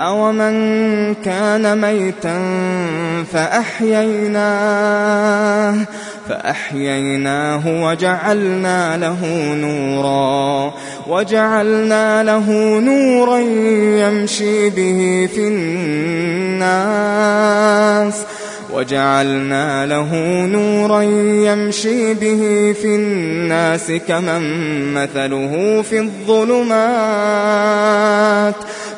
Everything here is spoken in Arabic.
أَوَمَن كَانَ مَيْتًا فَأَحْيَيْنَاهُ فأحييناه وجعلنا له نورا وجعلنا له نورا يمشي به في الناس وجعلنا له نورا يمشي به في الناس كمن مثله في الظلمات.